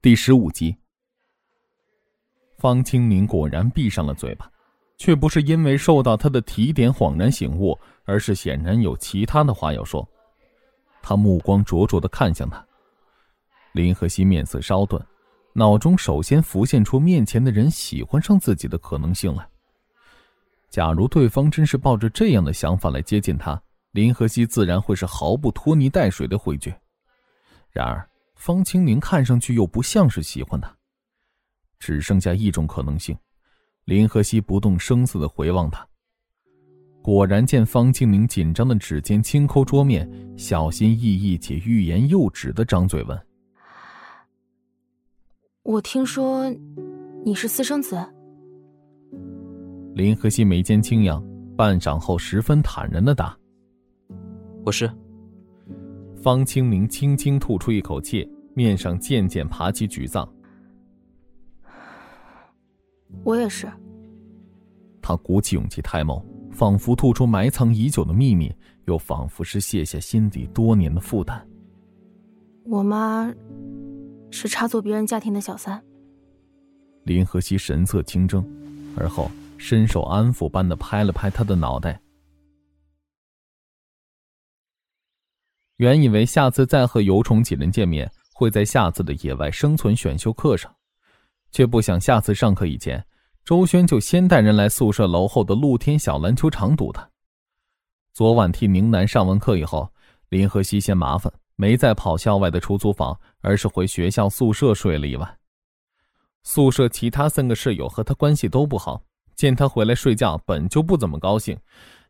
第十五集。方清明果然闭上了嘴巴，却不是因为受到他的提点恍然醒悟，而是显然有其他的话要说。他目光灼灼的看向他，林和熙面色稍顿，脑中首先浮现出面前的人喜欢上自己的可能性来。假如对方真是抱着这样的想法来接近他，林和熙自然会是毫不拖泥带水的回绝。然而。方清明看上去又不像是喜欢他，只剩下一种可能性。林和熙不动声色的回望他，果然见方清明紧张的指尖轻抠桌面，小心翼翼且欲言又止的张嘴问：“我听说你是私生子。”林和熙眉间轻扬，半晌后十分坦然的答：“我是。”方清明轻轻吐出一口气，面上渐渐爬起沮丧。我也是。他鼓起勇气抬眸，仿佛吐出埋藏已久的秘密，又仿佛是卸下心底多年的负担。我妈是插足别人家庭的小三。林和熙神色清蒸，而后伸手安抚般的拍了拍他的脑袋。原以为下次再和游虫几人见面会在下次的野外生存选修课上，却不想下次上课以前，周轩就先带人来宿舍楼后的露天小篮球场堵他。昨晚替宁南上完课以后，林和熙嫌麻烦，没再跑校外的出租房，而是回学校宿舍睡了一晚。宿舍其他三个室友和他关系都不好，见他回来睡觉，本就不怎么高兴。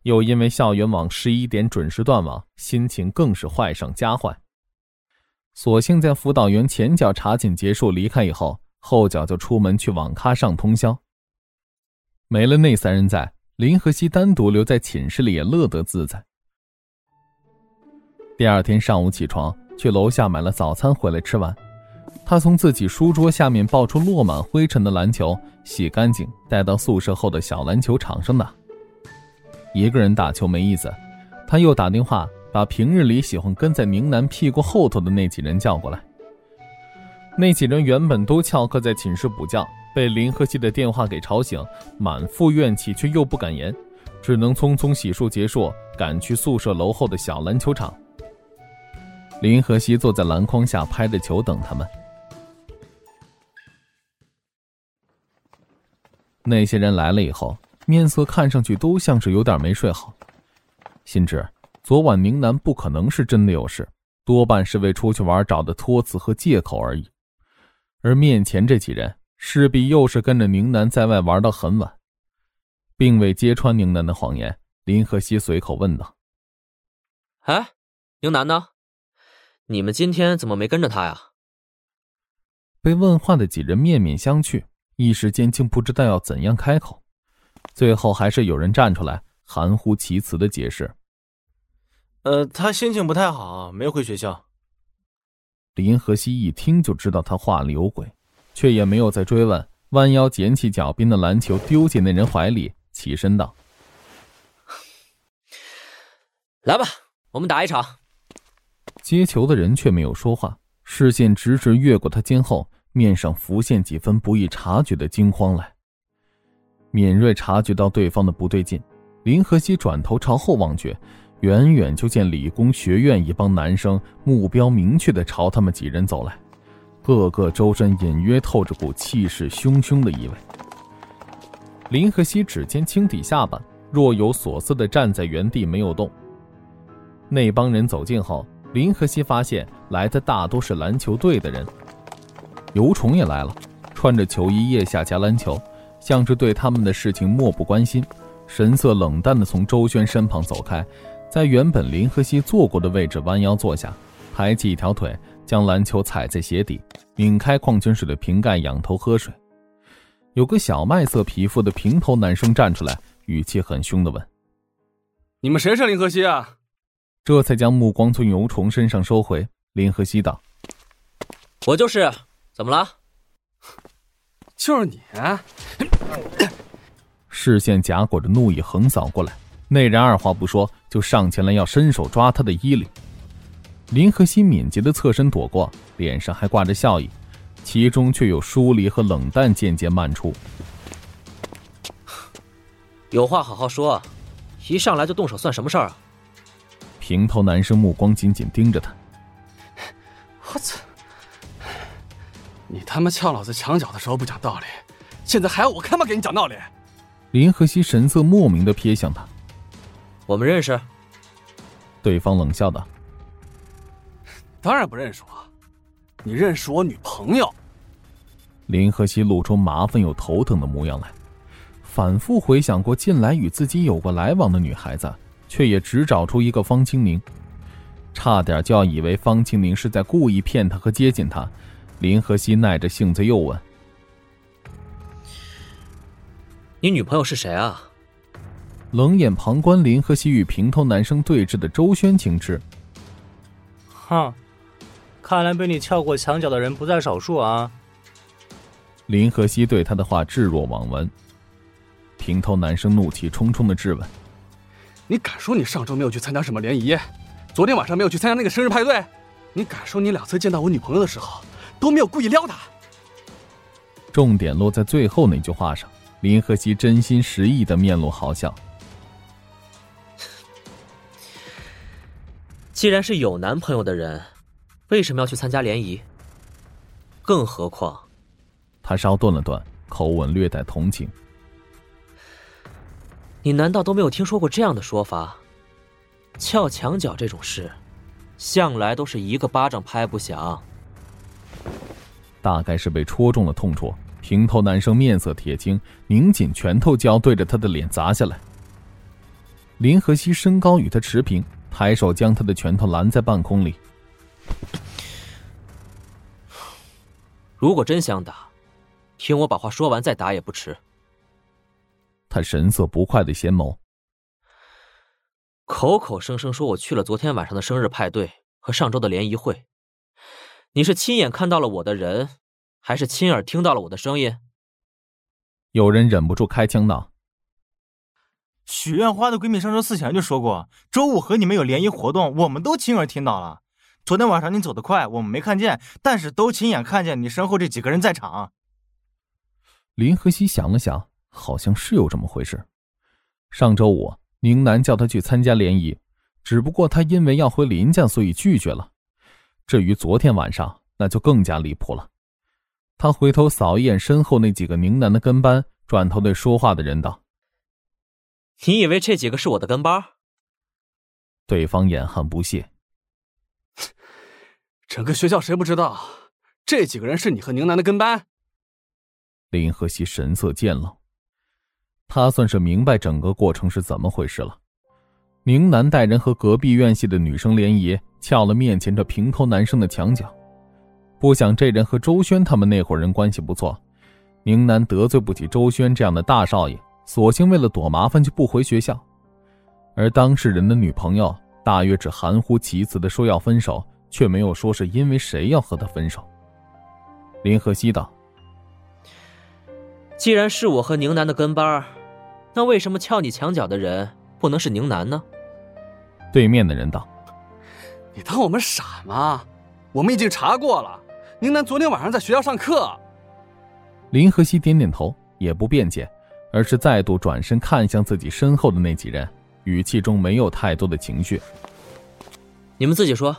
又因为校园网十一点准时断网，心情更是坏上加坏。索性在辅导员前脚查寝结束离开以后，后脚就出门去网咖上通宵。没了那三人在，林和熙单独留在寝室里也乐得自在。第二天上午起床，去楼下买了早餐回来吃完，他从自己书桌下面抱出落满灰尘的篮球，洗干净带到宿舍后的小篮球场上打。一个人打球没意思，他又打电话把平日里喜欢跟在宁南屁股后头的那几人叫过来。那几人原本都翘课在寝室补觉，被林和熙的电话给吵醒，满腹怨气却又不敢言，只能匆匆洗漱结束，赶去宿舍楼后的小篮球场。林和熙坐在篮筐下拍着球等他们。那些人来了以后。面色看上去都像是有点没睡好，心知昨晚宁南不可能是真的有事，多半是为出去玩找的托词和借口而已。而面前这几人势必又是跟着宁南在外玩到很晚，并未揭穿宁南的谎言。林和熙随口问道：“哎，宁南呢？你们今天怎么没跟着他呀？”被问话的几人面面相觑，一时间竟不知道要怎样开口。最后还是有人站出来，含糊其辞的解释：“呃，他心情不太好，没回学校。”林和熙一听就知道他话里有鬼，却也没有再追问，弯腰捡起脚边的篮球，丢进那人怀里，起身道：“ 来吧，我们打一场。”接球的人却没有说话，视线直直越过他肩后，面上浮现几分不易察觉的惊慌来。敏锐察觉到对方的不对劲，林和熙转头朝后望去，远远就见理工学院一帮男生目标明确的朝他们几人走来，个个周身隐约透着股气势汹汹的意味。林和熙指尖轻抵下巴，若有所思的站在原地没有动。那帮人走近后，林和熙发现来的大多是篮球队的人，游虫也来了，穿着球衣，腋下夹篮球。像是对他们的事情漠不关心，神色冷淡的从周轩身旁走开，在原本林和熙坐过的位置弯腰坐下，抬起一条腿，将篮球踩在鞋底，拧开矿泉水的瓶盖，仰头喝水。有个小麦色皮肤的平头男生站出来，语气很凶的问：“你们谁是林和熙啊？”这才将目光从游虫身上收回。林和熙道：“我就是，怎么了？”就是你，视线夹裹着怒意横扫过来。那人二话不说就上前来要伸手抓他的衣领。林和熙敏捷的侧身躲过，脸上还挂着笑意，其中却有疏离和冷淡渐渐漫出。有话好好说，一上来就动手算什么事儿啊？平头男生目光紧紧盯着他。我操！你他妈撬老子墙角的时候不讲道理，现在还要我他妈给你讲道理？林和熙神色莫名的瞥向他。我们认识？对方冷笑道：“当然不认识我，你认识我女朋友。”林和熙露出麻烦又头疼的模样来，反复回想过近来与自己有过来往的女孩子，却也只找出一个方清宁，差点就要以为方清宁是在故意骗他和接近他。林和熙耐着性子又问：“你女朋友是谁啊？”冷眼旁观林和熙与平头男生对峙的周轩轻知。哼，看来被你撬过墙角的人不在少数啊。林和熙对他的话置若罔闻。平头男生怒气冲冲的质问：“你敢说你上周没有去参加什么联谊？昨天晚上没有去参加那个生日派对？你敢说你两次见到我女朋友的时候？”都没有故意撩她。重点落在最后那句话上。林和熙真心实意的面露好笑。既然是有男朋友的人，为什么要去参加联谊？更何况，他稍顿了顿，口吻略带同情。你难道都没有听说过这样的说法？撬墙角这种事，向来都是一个巴掌拍不响。大概是被戳中了痛处，平头男生面色铁青，拧紧拳头就要对着他的脸砸下来。林和熙身高与他持平，抬手将他的拳头拦在半空里。如果真想打，听我把话说完再打也不迟。他神色不快的掀眸，口口声声说我去了昨天晚上的生日派对和上周的联谊会。你是亲眼看到了我的人，还是亲耳听到了我的声音？有人忍不住开枪道：“许愿花的闺蜜上周四前就说过，周五和你们有联谊活动，我们都亲耳听到了。昨天晚上你走得快，我们没看见，但是都亲眼看见你身后这几个人在场。”林和熙想了想，好像是有这么回事。上周五，宁南叫他去参加联谊，只不过他因为要回林家，所以拒绝了。至于昨天晚上，那就更加离谱了。他回头扫一眼身后那几个宁南的跟班，转头对说话的人道：“你以为这几个是我的跟班？”对方眼含不屑：“ 整个学校谁不知道，这几个人是你和宁南的跟班？”林和熙神色渐冷，他算是明白整个过程是怎么回事了。宁南带人和隔壁院系的女生联谊。撬了面前这平头男生的墙角，不想这人和周轩他们那伙人关系不错，宁南得罪不起周轩这样的大少爷，索性为了躲麻烦就不回学校。而当事人的女朋友大约只含糊其辞的说要分手，却没有说是因为谁要和他分手。林和熙道：“既然是我和宁南的跟班，那为什么撬你墙角的人不能是宁南呢？”对面的人道。你当我们傻吗？我们已经查过了，宁南昨天晚上在学校上课。林和熙点点头，也不辩解，而是再度转身看向自己身后的那几人，语气中没有太多的情绪。你们自己说，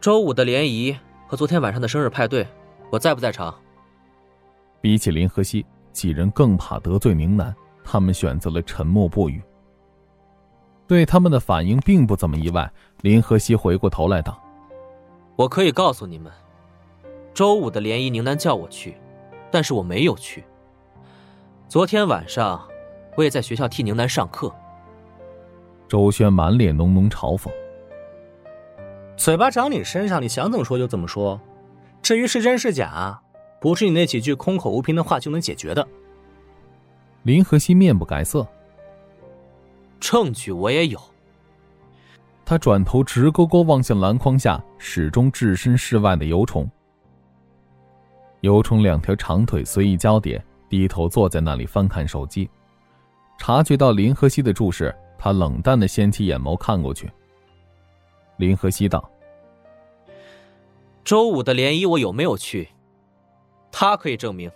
周五的联谊和昨天晚上的生日派对，我在不在场？比起林和熙，几人更怕得罪宁南，他们选择了沉默不语。对他们的反应并不怎么意外。林和熙回过头来道：“我可以告诉你们，周五的联谊宁南叫我去，但是我没有去。昨天晚上，我也在学校替宁南上课。”周轩满脸浓浓嘲讽：“嘴巴长你身上，你想怎么说就怎么说。至于是真是假，不是你那几句空口无凭的话就能解决的。”林和熙面不改色。证据我也有。他转头直勾勾望向篮筐下始终置身事外的尤虫。尤虫两条长腿随意交叠，低头坐在那里翻看手机。察觉到林和熙的注视，他冷淡的掀起眼眸看过去。林和熙道：“周五的联谊我有没有去？他可以证明